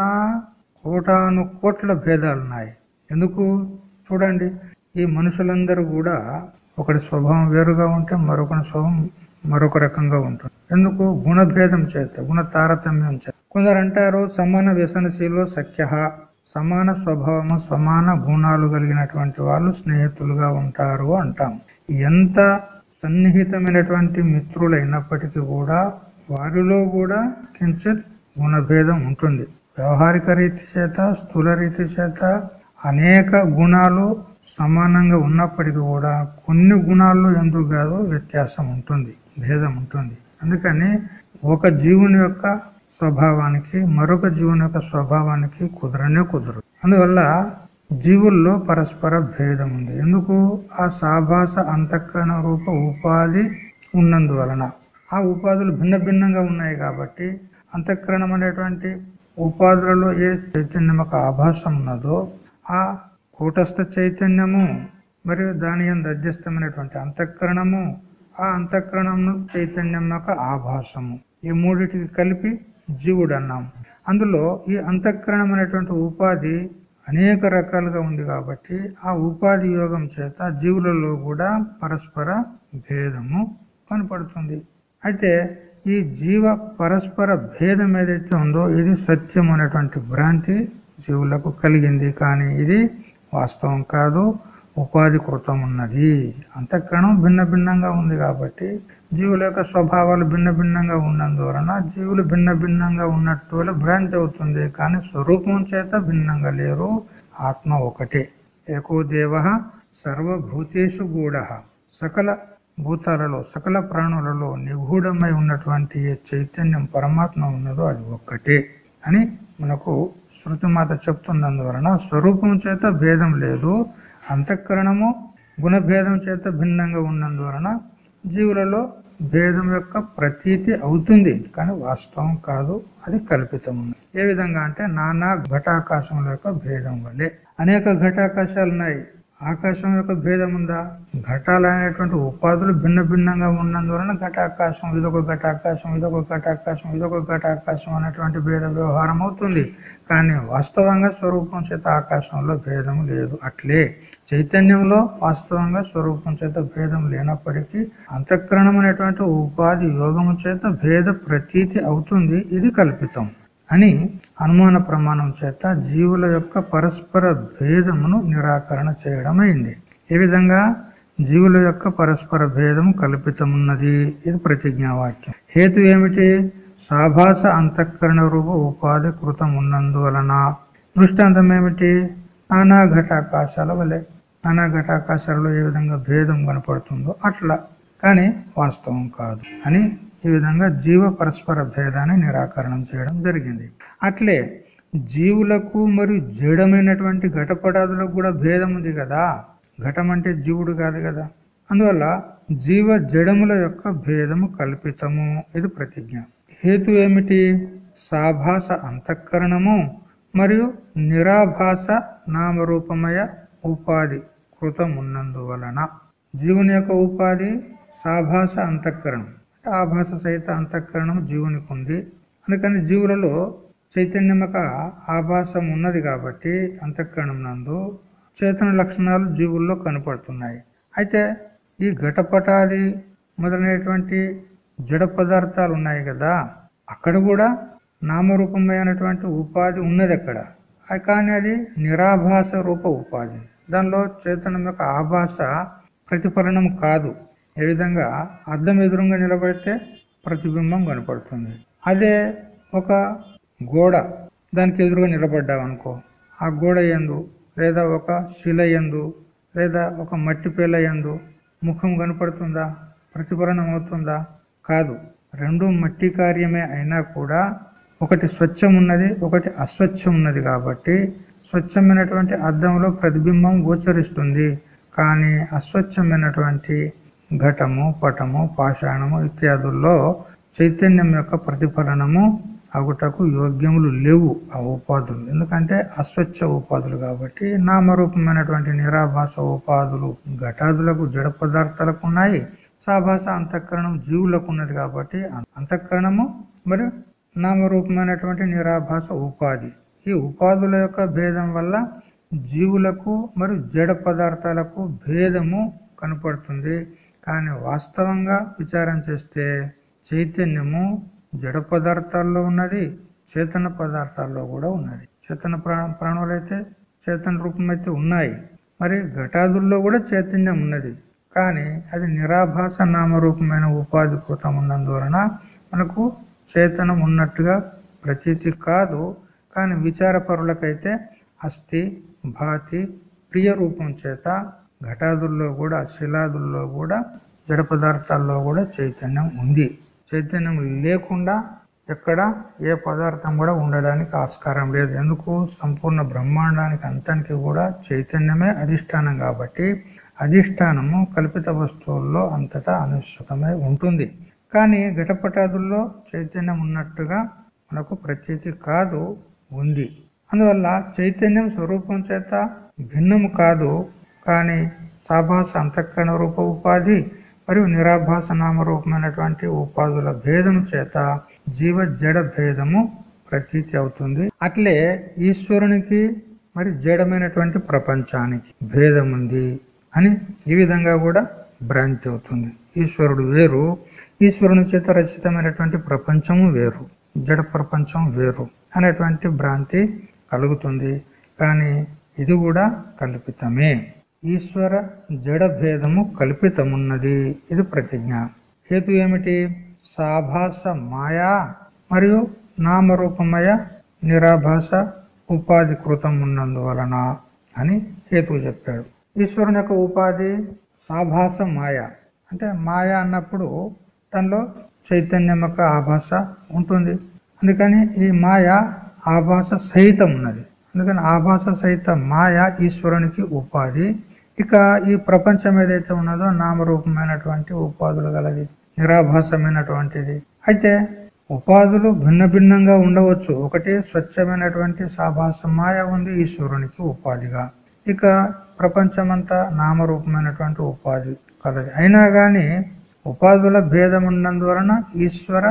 కోటాను కోట్ల భేదాలు ఉన్నాయి ఎందుకు? చూడండి. ఈ మనుషులందరూ కూడా ఒకటి స్వభావం వేరుగా ఉంటే మరొకటి స్వభావం మరొక రకంగా ఉంటుంది. ఎందుకు? గుణభేదం చేత గుణ తారతమ్యం చేత. కొందరు అంటారు సమాన వ్యసనశీలు సఖ్య సమాన స్వభావము సమాన గుణాలు కలిగినటువంటి వాళ్ళు స్నేహితులుగా ఉంటారు అంటాం. ఎంత సన్నిహితమైనటువంటి మిత్రులైనప్పటికీ కూడా వారిలో కూడా కించిత్ గుణభేదం ఉంటుంది. వ్యవహారిక రీతి చేత స్థూల రీతి చేత అనేక గుణాలు సమానంగా ఉన్నప్పటికీ కూడా కొన్ని గుణాల్లో ఎందుకు కాదు వ్యత్యాసం ఉంటుంది భేదం ఉంటుంది. అందుకని ఒక జీవుని యొక్క స్వభావానికి మరొక జీవుని యొక్క స్వభావానికి కుదరనే కుదరదు. అందువల్ల జీవుల్లో పరస్పర భేదం ఉంది. ఎందుకు? ఆ సాభాస అంతఃకరణ రూప ఉపాధి ఉన్నందువలన. ఆ ఉపాధులు భిన్న భిన్నంగా ఉన్నాయి కాబట్టి అంతఃకరణం అనేటువంటి ఉపాధులలో ఏ చైతన్యం యొక్క ఆభాసం ఉన్నదో ఆ కూటస్థ చైతన్యము మరియు దాని ఎందు అధ్యస్థమైనటువంటి అంతఃకరణము ఆ అంతఃకరణము చైతన్యం యొక్క ఆభాసము. ఈ మూడిటికి కలిపి జీవుడు అన్నాం అందులో ఈ అంతఃకరణం అనేటువంటి ఉపాధి అనేక రకాలుగా ఉంది కాబట్టి ఆ ఉపాధి యోగం చేత జీవులలో కూడా పరస్పర భేదము కనపడుతుంది. అయితే ఈ జీవ పరస్పర భేదం ఏదైతే ఉందో ఇది సత్యం అనేటువంటి భ్రాంతి జీవులకు కలిగింది. కానీ ఇది వాస్తవం కాదు ఉపాధి కృతం ఉన్నది. అంతఃకరణం భిన్న భిన్నంగా ఉంది కాబట్టి జీవుల యొక్క స్వభావాలు భిన్న భిన్నంగా ఉన్నందువలన జీవులు భిన్న భిన్నంగా ఉన్నట్టు భ్రాంతి అవుతుంది. కానీ స్వరూపం చేత భిన్నంగా లేరు. ఆత్మ ఒకటే. ఏకో దేవ సర్వభూతేషు గూఢ. సకల భూతాలలో సకల ప్రాణులలో నిగూఢమై ఉన్నటువంటి ఏ చైతన్యం పరమాత్మ ఉన్నదో అది ఒక్కటే అని మనకు శృతిమాత చెప్తున్నందువలన స్వరూపం చేత భేదం లేదు అంతఃకరణము గుణభేదం చేత భిన్నంగా ఉన్నందువలన జీవులలో భేదం యొక్క ప్రతీతి అవుతుంది. కానీ వాస్తవం కాదు అది కల్పితం ఉంది ఏ విధంగా అంటే నానా ఘటాకాశముల యొక్క భేదం వల్లే అనేక ఘటాకాశాలు ఉన్నాయి ఆకాశం యొక్క భేదం ఉందా? ఘటాలు అనేటువంటి ఉపాధులు భిన్న భిన్నంగా ఉన్నందువలన ఘటాకాశం ఇదొక ఘటాకాశం ఇదొక ఘటాకాశం ఇదొక ఘటాకాశం అనేటువంటి భేద వ్యవహారం అవుతుంది. కానీ వాస్తవంగా స్వరూపం చేత ఆకాశంలో భేదం లేదు. అట్లే చైతన్యంలో వాస్తవంగా స్వరూపం చేత భేదం లేనప్పటికీ అంతఃకరణం అనేటువంటి ఉపాధి యోగము చేత భేద ప్రతీతి అవుతుంది. ఇది కల్పితం. అని అనుమాన ప్రమాణం చేత జీవుల యొక్క పరస్పర భేదమును నిరాకరణ చేయడం అయింది ఏ విధంగా? జీవుల యొక్క పరస్పర భేదము కల్పితమున్నది. ఇది ప్రతిజ్ఞావాక్యం. హేతు ఏమిటి? సాభాస అంతఃకరణ రూప ఉపాధి కృతం ఉన్నందువలన దృష్టాంతం ఏమిటి? అనాఘటాకాశాల వలె. అనాఘటాకాశాలలో ఏ విధంగా భేదం కనపడుతుందో అట్లా. కానీ వాస్తవం కాదు. అని ఈ విధంగా జీవ పరస్పర భేదాన్ని నిరాకరణం చేయడం జరిగింది. అట్లే జీవులకు మరియు జడమైనటువంటి ఘటపటాదులకు కూడా భేదం ఉంది కదా? ఘటం అంటే జీవుడు కాదు కదా. అందువల్ల జీవ జడముల యొక్క భేదము కల్పితము. ఇది ప్రతిజ్ఞ. హేతు ఏమిటి? సాభాస అంతఃకరణము మరియు నిరాభాస నామరూపమయ ఉపాధి కృతం ఉన్నందువలన జీవుని యొక్క ఉపాధి సాభాస అంతఃకరణం. ఆభాస సహిత అంతఃకరణం జీవునికి ఉంది అందుకని జీవులలో చైతన్యం యొక్క ఆభాసం ఉన్నది కాబట్టి అంతఃకరణం నందు చేతన లక్షణాలు జీవుల్లో కనపడుతున్నాయి. అయితే ఈ ఘటపటాది మొదలైనటువంటి జడ పదార్థాలు ఉన్నాయి కదా అక్కడ కూడా నామరూపమైనటువంటి ఉపాధి ఉన్నది అక్కడ. కానీ అది నిరాభాస రూప ఉపాధి. దానిలో చేతనం యొక్క ఆభాస ప్రతిఫలనం కాదు. ఏ విధంగా అద్దం ఎదురుగా నిలబడితే ప్రతిబింబం కనపడుతుంది. అదే ఒక గోడ దానికి ఎదురుగా నిలబడ్డావనుకో ఆ గోడ ఎందు లేదా ఒక శిల ఎందు లేదా ఒక మట్టి పిల్ల ఎందు ముఖం కనపడుతుందా? ప్రతిఫలనం అవుతుందా కాదు. రెండు మట్టి కార్యమే అయినా కూడా ఒకటి స్వచ్ఛం ఉన్నది ఒకటి అస్వచ్ఛం ఉన్నది కాబట్టి స్వచ్ఛమైనటువంటి అద్దంలో ప్రతిబింబం గోచరిస్తుంది. కానీ అస్వచ్ఛమైనటువంటి ఘటము పటము పాషాణము ఇత్యాదుల్లో చైతన్యం యొక్క ప్రతిఫలనము అగుటకు యోగ్యములు లేవు ఆ ఉపాధులు. ఎందుకంటే అస్వచ్ఛ ఉపాధులు కాబట్టి నామరూపమైనటువంటి నిరాభాస ఉపాధులు ఘటాదులకు జడ పదార్థాలకు ఉన్నాయి. సాభాస అంతఃకరణం జీవులకు ఉన్నది కాబట్టి అంతఃకరణము మరియు నామరూపమైనటువంటి నిరాభాస ఉపాధి. ఈ ఉపాధుల యొక్క భేదం వల్ల జీవులకు మరియు జడ పదార్థాలకు భేదము కనపడుతుంది. కానీ వాస్తవంగా విచారం చేస్తే చైతన్యము జడ పదార్థాల్లో ఉన్నది చేతన పదార్థాల్లో కూడా ఉన్నది. చేతన ప్రాణులైతే చేతన రూపం అయితే ఉన్నాయి. మరి ఘటాదుల్లో కూడా చైతన్యం ఉన్నది. కానీ అది నిరాభాస నామరూపమైన ఉపాధి కృతం ఉన్నందువలన మనకు చేతనం ఉన్నట్టుగా ప్రతీతి కాదు. కానీ విచారపరులకైతే అస్థి భాతి ప్రియ రూపం చేత ఘటాదుల్లో కూడా శిలాదుల్లో కూడా జడ పదార్థాల్లో కూడా చైతన్యం ఉంది. చైతన్యం లేకుండా ఎక్కడ ఏ పదార్థం కూడా ఉండడానికి ఆస్కారం లేదు. ఎందుకు? సంపూర్ణ బ్రహ్మాండానికి అంతానికి కూడా చైతన్యమే అధిష్టానం కాబట్టి అధిష్టానము కల్పిత వస్తువుల్లో అంతటా అనుసృతమై ఉంటుంది. కానీ ఘటపటాదుల్లో చైతన్యం ఉన్నట్టుగా మనకు ప్రతీతి కాదు ఉంది. అందువల్ల చైతన్యం స్వరూపం చేత భిన్నము కాదు. కానీ సాభాస అంతఃకరణ రూప ఉపాధి మరియు నిరాభాస నామరూపమైనటువంటి ఉపాధుల భేదం చేత జీవ జడ భేదము ప్రతీతి అవుతుంది. అట్లే ఈశ్వరునికి మరి జడమైనటువంటి ప్రపంచానికి భేదం ఉంది అని ఈ విధంగా కూడా భ్రాంతి అవుతుంది. ఈశ్వరుడు వేరు. ఈశ్వరుని చేత రచితమైనటువంటి ప్రపంచము వేరు. జడ ప్రపంచం వేరు అనేటువంటి భ్రాంతి కలుగుతుంది. కానీ ఇది కూడా కల్పితమే. ఈశ్వర జడభేదము కల్పితమున్నది. ఇది ప్రతిజ్ఞ. హేతు ఏమిటి? సాభాస మాయా మరియు నామరూపమయ నిరాభాస ఉపాధి కృతం ఉన్నందువలన అని హేతు చెప్పాడు. ఈశ్వరుని యొక్క ఉపాధి సాభాస మాయ. అంటే మాయ అన్నప్పుడు తనలో చైతన్యం యొక్క ఆభాష ఉంటుంది. అందుకని ఈ మాయ ఆభాష సహితం ఉన్నది అందుకని ఆభాష సహిత మాయ ఈశ్వరునికి ఉపాధి ఇక ఈ ప్రపంచం ఏదైతే ఉన్నదో నామరూపమైనటువంటి ఉపాధులు గలది నిరాభాసమైనటువంటిది. అయితే ఉపాధులు భిన్న భిన్నంగా ఉండవచ్చు. ఒకటి స్వచ్ఛమైనటువంటి సాభాస మాయ ఉంది ఈశ్వరునికి ఉపాధిగా. ఇక ప్రపంచమంతా నామరూపమైనటువంటి ఉపాధి కలది. అయినా గాని ఉపాధుల భేదం ఉన్నందువలన ఈశ్వర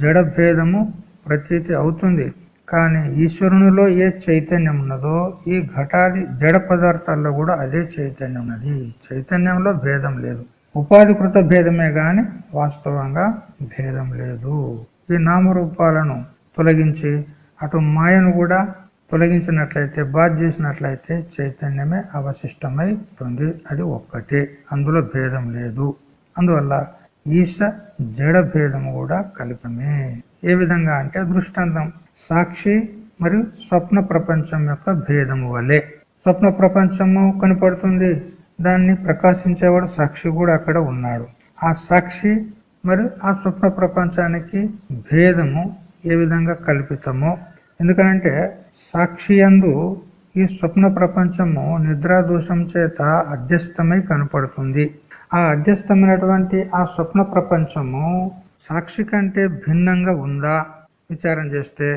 జడ భేదము ప్రతీతి అవుతుంది. కానీ ఈశ్వరునిలో ఏ చైతన్యం ఉన్నదో ఈ ఘటాది జడ పదార్థాల్లో కూడా అదే చైతన్యం ఉన్నది చైతన్యంలో భేదం లేదు. ఉపాధికృత భేదమే గాని వాస్తవంగా భేదం లేదు. ఈ నామరూపాలను తొలగించి అటు మాయను కూడా తొలగించినట్లయితే బాధ చేసినట్లయితే చైతన్యమే అవశిష్టమై ఉంది అది ఒక్కటే. అందులో భేదం లేదు. అందువల్ల ఈశ జడ భేదము కూడా కల్పమే. ఏ విధంగా అంటే దృష్టాంతం సాక్షి మరియు స్వప్న ప్రపంచం యొక్క భేదము వలె. స్వప్న ప్రపంచము కనపడుతుంది. దాన్ని ప్రకాశించేవాడు సాక్షి కూడా అక్కడ ఉన్నాడు. ఆ సాక్షి మరియు ఆ స్వప్న ప్రపంచానికి భేదము ఏ విధంగా కల్పితమో? ఎందుకనంటే సాక్షి అందు ఈ స్వప్న ప్రపంచము నిద్రా దోషం చేత అధ్యస్థమై కనపడుతుంది. ఆ అధ్యస్థమైనటువంటి ఆ స్వప్న ప్రపంచము సాక్షి కంటే భిన్నంగా ఉందా? విచారం చేస్తే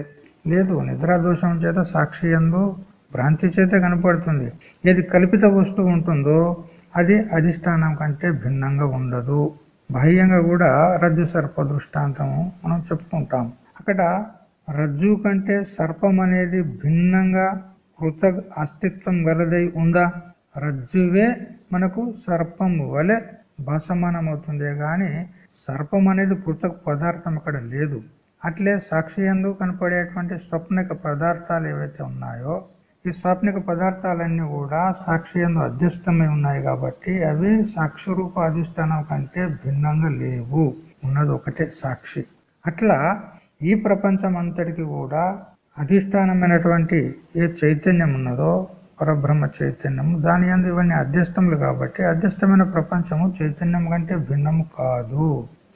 లేదు నిద్రాదోషం చేత సాక్షి ఎందు భ్రాంతి చేత కనపడుతుంది. ఏది కల్పిత వస్తువు ఉంటుందో అది అధిష్టానం కంటే భిన్నంగా ఉండదు. బాహ్యంగా కూడా రజ్జు సర్ప దృష్టాంతము మనం చెప్పుకుంటాం అక్కడ రజ్జు కంటే సర్పం అనేది భిన్నంగా కృత అస్తిత్వం గలదై ఉందా? రజ్జువే మనకు సర్పం వలె భాసమానమవుతుందే కానీ సర్పం అనేది కృతక పదార్థం అక్కడ లేదు. అట్లే సాక్షి ఎందు కనపడేటువంటి స్వప్నిక పదార్థాలు ఏవైతే ఉన్నాయో ఈ స్వప్నిక పదార్థాలన్నీ కూడా సాక్షి ఎందు అధ్యస్థమై ఉన్నాయి కాబట్టి అవి సాక్షి రూప అధిష్టానం కంటే భిన్నంగా లేవు. ఉన్నది ఒకటే సాక్షి. అట్లా ఈ ప్రపంచం అంతటికి కూడా అధిష్టానమైనటువంటి ఏ చైతన్యం ఉన్నదో పరబ్రహ్మ చైతన్యము దాని అందు ఇవన్నీ అధ్యస్థములు కాబట్టి అధ్యస్థమైన ప్రపంచము చైతన్యం కంటే భిన్నము కాదు.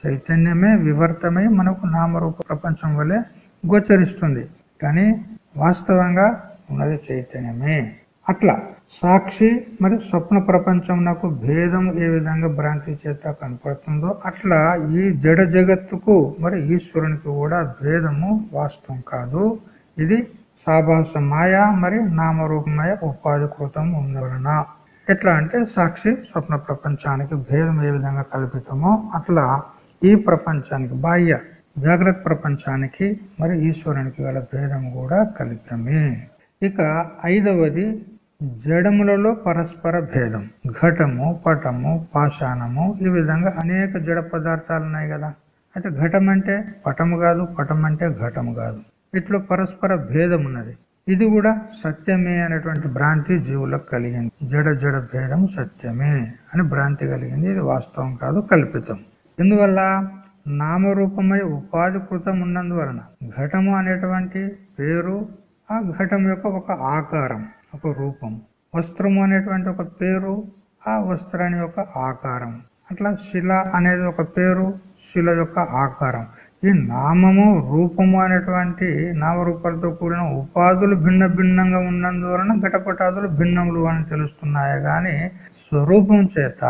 చైతన్యమే వివర్తమై మనకు నామరూప ప్రపంచం వలె గోచరిస్తుంది. కానీ వాస్తవంగా ఉన్నది చైతన్యమే. అట్లా సాక్షి మరి స్వప్న ప్రపంచం నాకు భేదం ఏ విధంగా భ్రాంతి చేత కనపడుతుందో అట్లా ఈ జడ జగత్తుకు మరి ఈశ్వరునికి కూడా భేదము వాస్తవం కాదు. ఇది సాభాస మాయ మరి నామరూపమయ ఉపాధి కృతం ఉన్నవలన ఎట్లా అంటే సాక్షి స్వప్న ప్రపంచానికి భేదం ఏ విధంగా కల్పితమో అట్లా ఈ ప్రపంచానికి బాహ్య జాగ్రత్త ప్రపంచానికి మరి ఈశ్వరునికి గల భేదం కూడా కల్పితమే ఇక ఐదవది జడములలో పరస్పర భేదం. ఘటము పటము పాషాణము ఈ విధంగా అనేక జడ పదార్థాలు ఉన్నాయి కదా. అయితే ఘటం అంటే పటము కాదు పటం అంటే ఘటము కాదు. ఇట్లా పరస్పర భేదం ఉన్నది. ఇది కూడా సత్యమే అనేటువంటి భ్రాంతి జీవులకు కలిగింది. జడ జడ భేదం సత్యమే అని భ్రాంతి కలిగింది. ఇది వాస్తవం కాదు కల్పితం. ఎందువల్ల? నామరూపమై ఉపాధి కృతం ఉన్నందువలన. ఘటము అనేటువంటి పేరు ఆ ఘటం యొక్క ఒక ఆకారం ఒక రూపం. వస్త్రము అనేటువంటి ఒక పేరు ఆ వస్త్రాన్ని యొక్క ఆకారం. అట్లా శిల అనేది ఒక పేరు శిల యొక్క ఆకారం. ఈ నామము రూపము అనేటువంటి నామరూపాలతో కూడిన ఉపాధులు భిన్న భిన్నంగా ఉన్నందువలన ఘటపటాదులు భిన్నములు అని తెలుస్తున్నాయి కానీ స్వరూపం చేత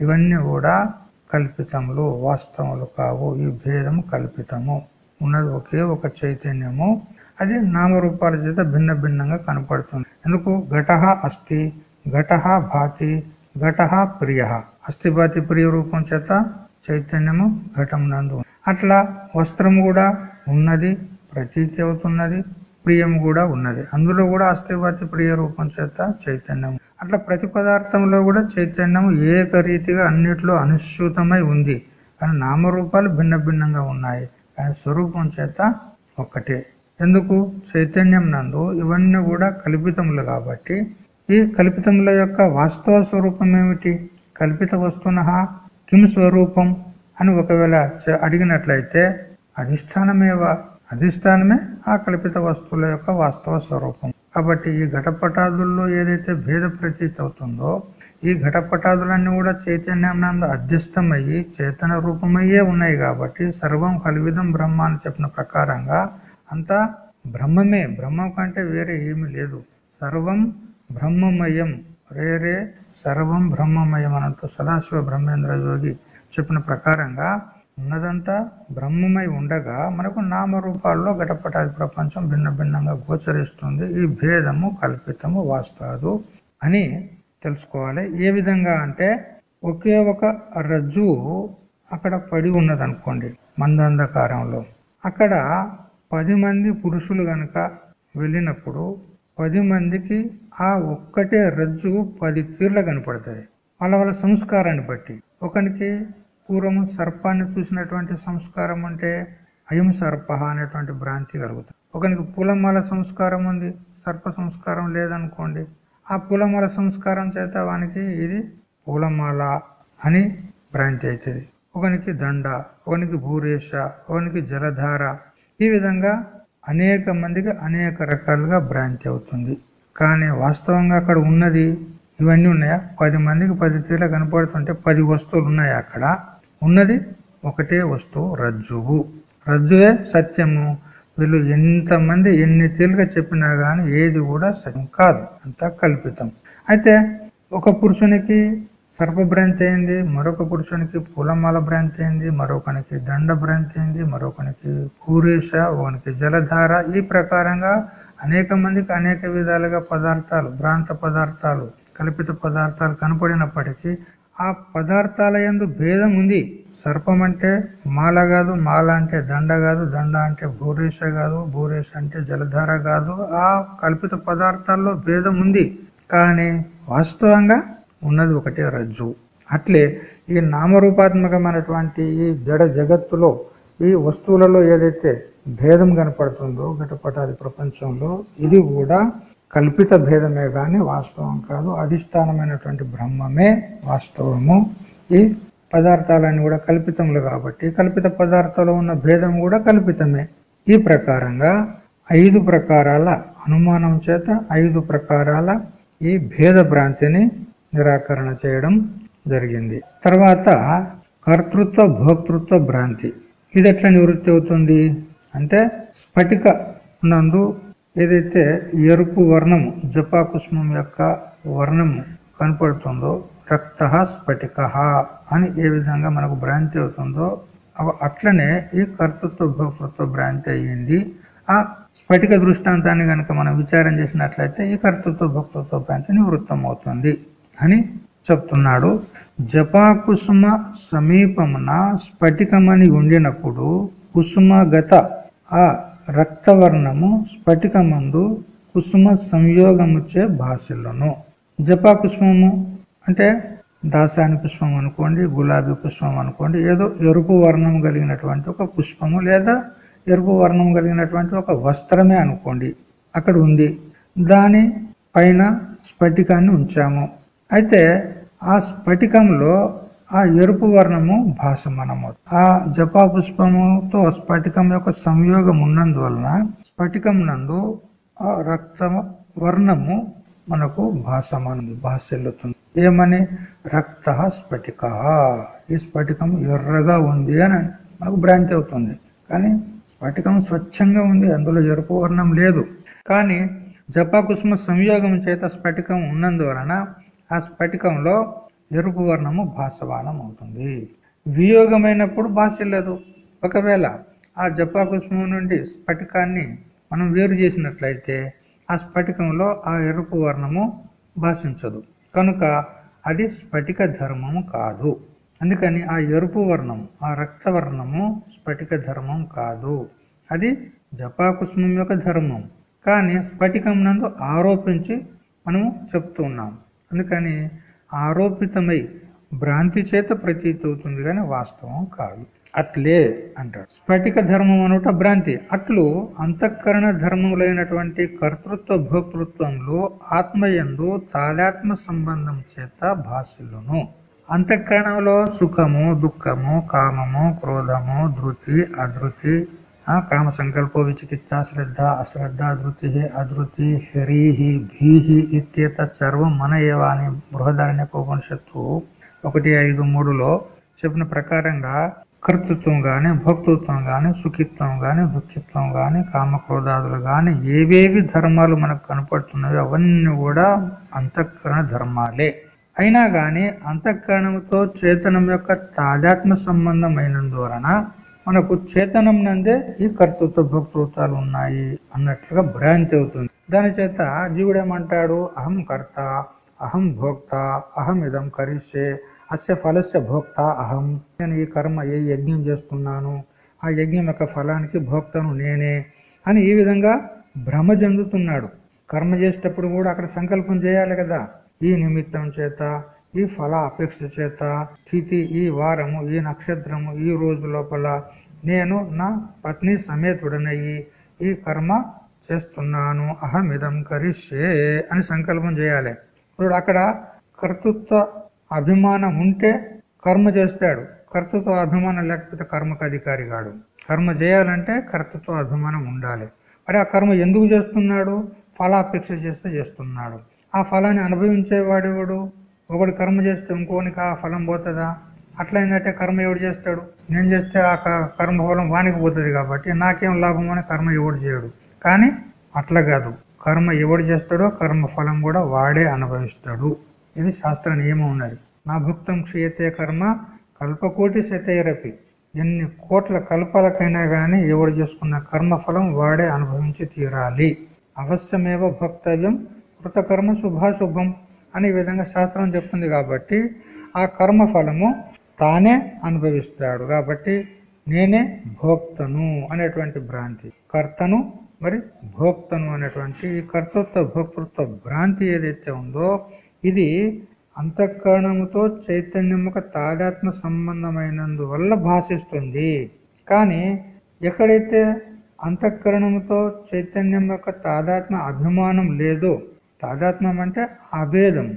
ఇవన్నీ కూడా కల్పితములు వాస్తవములు కావు. ఈ భేదము కల్పితము. ఉన్నది ఒకే ఒక చైతన్యము. అది నామరూపాల చేత భిన్న భిన్నంగా కనపడుతుంది. ఎందుకు? ఘట అస్థి ఘట భాతి ఘట ప్రియ. అస్థి భాతి ప్రియ రూపం చేత చైతన్యము ఘటం నందు అట్లా వస్త్రం కూడా ఉన్నది ప్రతీతి అవుతున్నది ప్రియం కూడా ఉన్నది. అందులో కూడా అస్థివాతి ప్రియ రూపం చేత చైతన్యం. అట్లా ప్రతి పదార్థంలో కూడా చైతన్యం ఏకరీతిగా అన్నిట్లో అనుసూతమై ఉంది. కానీ నామరూపాలు భిన్న భిన్నంగా ఉన్నాయి. కానీ స్వరూపం చేత ఒక్కటే. ఎందుకు? చైతన్యం నందు ఇవన్నీ కూడా కల్పితములు కాబట్టి. ఈ కల్పితముల యొక్క వాస్తవ స్వరూపం ఏమిటి? కల్పిత వస్తున కిం స్వరూపం అని ఒకవేళ అడిగినట్లయితే అధిష్టానమేవ? అధిష్టానమే ఆ కల్పిత వస్తువుల యొక్క వాస్తవ స్వరూపం. కాబట్టి ఈ ఘటపటాదుల్లో ఏదైతే భేద ప్రతీతి అవుతుందో ఈ ఘటపటాదులన్నీ కూడా చైతన్యం అధ్యస్థమయ్యి చేతన రూపమయ్యే ఉన్నాయి కాబట్టి సర్వం కలివిధం బ్రహ్మ అని చెప్పిన ప్రకారంగా అంతా బ్రహ్మమే. బ్రహ్మం కంటే వేరే ఏమీ లేదు. సర్వం బ్రహ్మమయం. రేరే సర్వం బ్రహ్మమయం అనంటూ సదాశివ బ్రహ్మేంద్ర యోగి చెప్పిన ప్రకారంగా ఉన్నదంతా బ్రహ్మమై ఉండగా మనకు నామరూపాల్లో ఘటపటాది ప్రపంచం భిన్న భిన్నంగా గోచరిస్తుంది. ఈ భేదము కల్పితము వాస్తాదు అని తెలుసుకోవాలి. ఏ విధంగా అంటే ఒకే ఒక రజ్జువు అక్కడ పడి ఉన్నదనుకోండి మందంధకారంలో. అక్కడ పది మంది పురుషులు గనక వెళ్ళినప్పుడు పది మందికి ఆ ఒక్కటే రజ్జు పది తీర్ల కనపడుతుంది వాళ్ళ వాళ్ళ సంస్కారాన్ని బట్టి. ఒకనికి పూర్వము సర్పాన్ని చూసినటువంటి సంస్కారం అంటే అయం సర్ప అనేటువంటి భ్రాంతి కలుగుతుంది. ఒకనికి పులమాల సంస్కారం ఉంది సర్ప సంస్కారం లేదనుకోండి ఆ పూలమాల సంస్కారం చేత వానికి ఇది పూలమాల అని భ్రాంతి అవుతుంది ఒకనికి దండ ఒకనికి భూరేష ఒకనికి జలధార ఈ విధంగా అనేక మందికి అనేక రకాలుగా భ్రాంతి అవుతుంది. కానీ వాస్తవంగా అక్కడ ఉన్నది ఇవన్నీ ఉన్నాయా? పది మందికి పది తీర్ల కనపడుతుంటే పది వస్తువులు ఉన్నాయి అక్కడ? ఉన్నది ఒకటే వస్తువు రజ్జువు. రజ్జువే సత్యము. వీళ్ళు ఎంతమంది ఎన్ని తేలిక చెప్పినా గాని ఏది కూడా సత్యం కాదు. అంతా కల్పితం. అయితే ఒక పురుషునికి సర్పభ్రాంతి అయింది మరొక పురుషునికి పూలమాల భ్రాంతి అయింది మరొకనికి దండ భ్రాంతి అయింది మరొకనికి పూరేష ఒకనికి జలధార. ఈ ప్రకారంగా అనేక మందికి అనేక విధాలుగా పదార్థాలు భ్రాంత పదార్థాలు కల్పిత పదార్థాలు కనపడినప్పటికీ ఆ పదార్థాల ఎందు భేదం ఉంది సర్పం అంటే మాల కాదు మాల అంటే దండ కాదు దండ అంటే భూరేష కాదు భూరేష అంటే జలధార కాదు. ఆ కల్పిత పదార్థాల్లో భేదం ఉంది కానీ వాస్తవంగా ఉన్నది ఒకటే రజ్జు. అట్లే ఈ నామరూపాత్మకమైనటువంటి ఈ జడ జగత్తులో ఈ వస్తువులలో ఏదైతే భేదం కనపడుతుందో ఘటపటాది ప్రపంచంలో ఇది కూడా కల్పిత భేదమే కానీ వాస్తవం కాదు. అధిష్టానమైనటువంటి బ్రహ్మమే వాస్తవము. ఈ పదార్థాలన్నీ కూడా కల్పితములు కాబట్టి కల్పిత పదార్థాలు ఉన్న భేదం కూడా కల్పితమే. ఈ ప్రకారంగా ఐదు ప్రకారాల అనుమానం చేత ఐదు ప్రకారాల ఈ భేద భ్రాంతిని నిరాకరణ చేయడం జరిగింది. తర్వాత కర్తృత్వ భోక్తృత్వ భ్రాంతి. ఇది ఎట్లా నివృత్తి అవుతుంది? అంటే స్ఫటిక నందు ఏదైతే ఎరుపు వర్ణము జపాకుష్మం యొక్క వర్ణము కనపడుతుందో రక్త స్ఫటిక అని ఏ విధంగా మనకు భ్రాంతి అవుతుందో అట్లనే ఈ కర్తృత్వ భోక్తృత్వ భ్రాంతి అయ్యింది. ఆ స్ఫటిక దృష్టాంతాన్ని గనక మనం విచారం చేసినట్లయితే ఈ కర్తృత్వ భోక్తృత్వ భ్రాంతి నివృత్తం అవుతుంది అని చెప్తున్నాడు. జపాకుసుమ సమీపమున స్ఫటికమని ఉండినప్పుడు కుసుమగత ఆ రక్తవర్ణము స్ఫటికమందు కుసుమ సంయోగముచే భాషలను. జపా పుష్పము అంటే దాసాని పుష్పం అనుకోండి గులాబీ పుష్పం అనుకోండి ఏదో ఎరుపు వర్ణం కలిగినటువంటి ఒక పుష్పము లేదా ఎరుపు వర్ణం కలిగినటువంటి ఒక వస్త్రమే అనుకోండి అక్కడ ఉంది. దాని పైన స్ఫటికాన్ని ఉంచాము. అయితే ఆ స్ఫటికంలో ఆ ఎరుపు వర్ణము భాషమనము ఆ జపా పుష్పముతో స్ఫటికం యొక్క సంయోగం ఉన్నందువలన స్ఫటికం నందు ఆ రక్త వర్ణము మనకు భాసమనుంది భాషెల్లుతుంది ఏమని? రక్త స్ఫటిక. ఈ స్ఫటికం ఎర్రగా ఉంది అని మనకు భ్రాంతి అవుతుంది. కానీ స్ఫటికం స్వచ్ఛంగా ఉంది అందులో ఎరుపు వర్ణం లేదు. కానీ జపాకుష్మ సంయోగం చేత స్ఫటికం ఉన్నందువలన ఆ స్ఫటికంలో ఎరుపు వర్ణము భాసవానం అవుతుంది వియోగమైనప్పుడు భాష లేదు. ఒకవేళ ఆ జపాకుష్మం నుండి స్ఫటికాన్ని మనం వేరు చేసినట్లయితే ఆ స్ఫటికంలో ఆ ఎరుపు వర్ణము భాషించదు. కనుక అది స్ఫటిక ధర్మము కాదు. అందుకని ఆ ఎరుపు వర్ణము ఆ రక్తవర్ణము స్ఫటిక ధర్మం కాదు. అది జపాకుష్మం యొక్క ధర్మం. కానీ స్ఫటికం నందు ఆరోపించి మనము చెప్తున్నాము అందుకని ఆరోపితమై భ్రాంతి చేత ప్రతీతి అవుతుంది కానీ వాస్తవం కాదు. అట్లే అంటాడు. స్ఫటిక ధర్మం అనుట భ్రాంతి. అట్లు అంతఃకరణ ధర్మములైనటువంటి కర్తృత్వ భోక్తృత్వంలో ఆత్మయందు తాదాత్మ సంబంధం చేత భాషలను. అంతఃకరణంలో సుఖము దుఃఖము కామము క్రోధము ధృతి అధృతి కామ సంకల్పో విచికిత్స శ్రద్ధ అశ్రద్ధ ధృతి అధృతి హరీహి భీహి ఇత్యేత సర్వం మన ఏవా అని బృహదారణ్యకోపనిషత్తు ఒకటి ఐదు మూడులో చెప్పిన ప్రకారంగా కర్తృత్వం గాని భక్తృత్వం గాని సుఖిత్వం గాని దుఃఖిత్వం గాని కామక్రోధాదులు గాని ఏవేవి ధర్మాలు మనకు కనపడుతున్నాయో అవన్నీ కూడా అంతఃకరణ ధర్మాలే. అయినా గాని అంతఃకరణంతో చేతనం యొక్క తాదాత్మ సంబంధం అయినందువలన మనకు చేతనం నందే ఈ కర్తృత్వ భోక్తృత్వాలు ఉన్నాయి అన్నట్లుగా భ్రాంతి అవుతుంది. దాని చేత జీవుడు ఏమంటాడు అహం కర్త అహం భోక్త అహం ఇదం కరిష్యే అస్య ఫలస్య భోక్త అహం. నేను ఈ కర్మ ఏ యజ్ఞం చేస్తున్నాను? ఆ యజ్ఞం యొక్క ఫలానికి భోక్తను నేనే అని ఈ విధంగా భ్రమ చెందుతున్నాడు. కర్మ చేసేటప్పుడు కూడా అక్కడ సంకల్పం చేయాలి కదా. ఈ నిమిత్తం చేత ఈ ఫల అపేక్ష చేత తిథి ఈ వారము ఈ నక్షత్రము ఈ రోజు లోపల నేను నా పత్ని సమేతుడనయ్యి ఈ కర్మ చేస్తున్నాను. అహమిదం కరిష్యే అని సంకల్పం చేయాలి. ఇప్పుడు అక్కడ కర్తృత్వ అభిమానం ఉంటే కర్మ చేస్తాడు. కర్తృత్వ అభిమానం లేకపోతే కర్మకు అధికారి కాడు. కర్మ చేయాలంటే కర్తృత్వ అభిమానం ఉండాలి. మరి ఆ కర్మ ఎందుకు చేస్తున్నాడు? ఫలాపేక్ష చేస్తే చేస్తున్నాడు. ఆ ఫలాన్ని అనుభవించేవాడెవడు ఒకడు కర్మ చేస్తే ఇంకోనికి ఆ ఫలం పోతుందా? అట్లయిందంటే కర్మ ఎవడు చేస్తాడు? నేను చేస్తే ఆ కర్మ ఫలం వానికి పోతుంది కాబట్టి నాకేం లాభం అని కర్మ ఎవడు చేయడు. కానీ అట్లా కాదు. కర్మ ఎవడు చేస్తాడో కర్మ ఫలం కూడా వాడే అనుభవిస్తాడు. ఇది శాస్త్ర నియమం ఉన్నది. నా భుక్తం క్షీయతే కర్మ కల్పకోటి శతైరపి. ఎన్ని కోట్ల కల్పాలకైనా కానీ ఎవడు చేసుకున్న కర్మ ఫలం వాడే అనుభవించి తీరాలి. అవశ్యమేవ భక్తవ్యం కృతకర్మ శుభాశుభం. అనే విధంగా శాస్త్రం చెప్తుంది కాబట్టి ఆ కర్మ ఫలము తానే అనుభవిస్తాడు. కాబట్టి నేనే భోక్తను అనేటువంటి భ్రాంతి. కర్తను మరి భోక్తను అనేటువంటి ఈ కర్తృత్వ భోక్తృత్వ భ్రాంతి ఏదైతే ఉందో ఇది అంతఃకరణముతో చైతన్యముక తాదాత్మ సంబంధమైనందువల్ల భాషిస్తుంది. కానీ ఎక్కడైతే అంతఃకరణముతో చైతన్యం యొక్క తాదాత్మ అభిమానం లేదో తాదాత్మ్యం అంటే అభేదం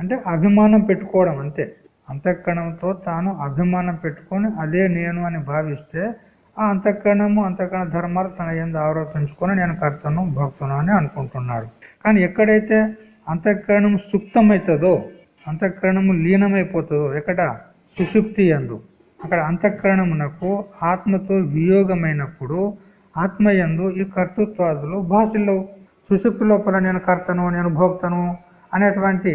అంటే అభిమానం పెట్టుకోవడం అంతే. అంతఃకరణంతో తాను అభిమానం పెట్టుకొని అదే నేను అని భావిస్తే ఆ అంతఃకరణము అంతఃకరణ ధర్మాలు తన ఎందు ఆరోపించుకొని నేను కర్తను భక్తును అని అనుకుంటున్నాడు. కానీ ఎక్కడైతే అంతఃకరణం సుప్తమవుతుందో అంతఃకరణము లీనమైపోతుందో ఎక్కడ? సుషుప్తి ఎందు. అక్కడ అంతఃకరణమునకు ఆత్మతో వియోగమైనప్పుడు ఆత్మయందు ఈ కర్తృత్వాదులు భాషల్లో సుషుప్తి లోపల నేను కర్తను నేను భోక్తను అనేటువంటి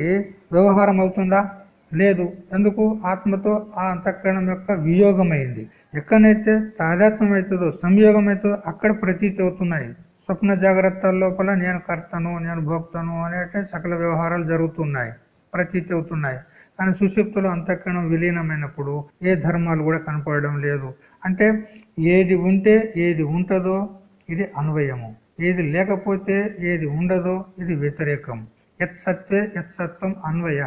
వ్యవహారం అవుతుందా? లేదు. ఎందుకు? ఆత్మతో ఆ అంతఃకరణం యొక్క వియోగమైంది. ఎక్కడైతే తాదాత్మ్యం అవుతుందో సంయోగం అవుతుందో అక్కడ ప్రతీతి అవుతున్నాయి. స్వప్న జాగ్రత్త లోపల నేను కర్తను నేను భోక్తను అనేట సకల వ్యవహారాలు జరుగుతున్నాయి. ప్రతీతి అవుతున్నాయి. కానీ సుషుప్తులు అంతఃకరణం విలీనమైనప్పుడు ఏ ధర్మాలు కూడా కనపడడం లేదు. అంటే ఏది ఉంటే ఏది ఉంటుందో ఇది అన్వయము. ఏది లేకపోతే ఏది ఉండదో ఇది వ్యతిరేకం. యత్ సత్వే యత్ సత్వం అన్వయ.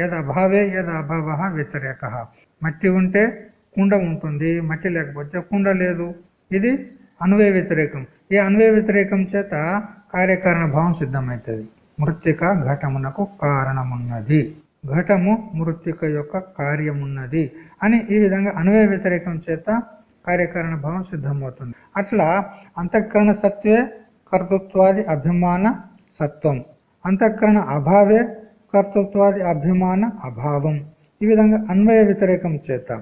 యదభావే యదభావ వ్యతిరేక. మట్టి ఉంటే కుండ ఉంటుంది. మట్టి లేకపోతే కుండ లేదు. ఇది అన్వయ వ్యతిరేకం. ఈ అన్వయ వ్యతిరేకం చేత కార్యకారణ భావం సిద్ధమవుతుంది. మృత్తిక ఘటమునకు కారణమున్నది. ఘటము మృత్తిక యొక్క కార్యమున్నది అని ఈ విధంగా అన్వయ వ్యతిరేకం చేత కార్యకారణ భావం సిద్ధమవుతుంది. అట్లా అంతఃకరణ సత్వే కర్తృత్వాది అభిమాన సత్వం. అంతఃకరణ అభావే కర్తృత్వాది అభిమాన అభావం. ఈ విధంగా అన్వయ వ్యతిరేకం చేత.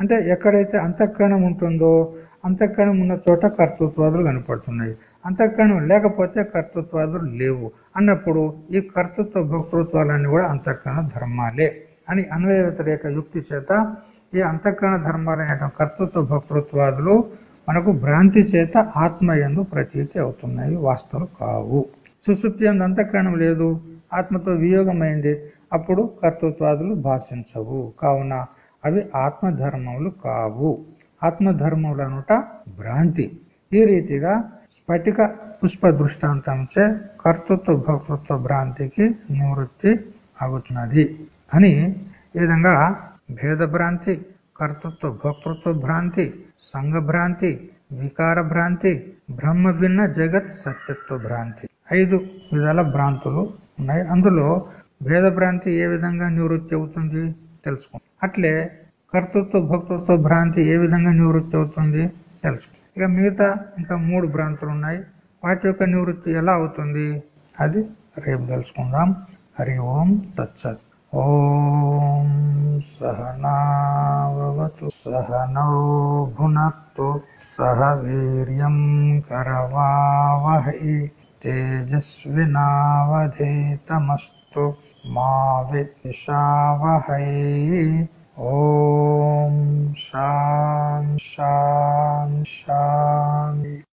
అంటే ఎక్కడైతే అంతఃకరణం ఉంటుందో అంతఃకరణం ఉన్న చోట కర్తృత్వాదులు కనపడుతున్నాయి. అంతఃకరణం లేకపోతే కర్తృత్వాదులు లేవు. అన్నప్పుడు ఈ కర్తృత్వ భోక్తృత్వాలన్నీ కూడా అంతఃకరణ ధర్మాలే అని అన్వయ వ్యతిరేక యుక్తి చేత ఈ అంతఃకరణ ధర్మాలైన కర్తృత్వ భోక్తృత్వాదులు మనకు భ్రాంతి చేత ఆత్మయందు ప్రతీతి అవుతున్నాయి వాస్తవం కావు. సుశుప్తి అందు అంతఃకరణం లేదు. ఆత్మతో వియోగమైంది. అప్పుడు కర్తృత్వాదులు భాషించవు. కావున అవి ఆత్మధర్మములు కావు. ఆత్మధర్మములు అనుట భ్రాంతి. ఈ రీతిగా స్ఫటిక పుష్ప దృష్టాంతంచే కర్తృత్వ భక్తృత్వ భ్రాంతికి నివృత్తి అగుతున్నది అని ఈ విధంగా భేద భ్రాంతి కర్తృత్వ భోక్తృత్వ భ్రాంతి సంఘ భ్రాంతి వికార భ్రాంతి బ్రహ్మ భిన్న జగత్ సత్యత్వ భ్రాంతి. ఐదు విధాల భ్రాంతులు ఉన్నాయి. అందులో భేద భ్రాంతి ఏ విధంగా నివృత్తి అవుతుంది తెలుసుకోండి అట్లే కర్తృత్వ భక్తృత్వ భ్రాంతి ఏ విధంగా నివృత్తి అవుతుంది తెలుసుకో ఇక మిగతా ఇంకా మూడు భ్రాంతులు ఉన్నాయి. వాటి యొక్క నివృత్తి ఎలా అవుతుంది? అది రేపు తెలుసుకుందాం. హరి ఓం తత్సత్. ॐ सहनावतु सहनौ भुनक्तु सह वीर्यं करवावहै तेजस्विनावधीतमस्तु मा विद्विषावहै। ॐ शां शां शामि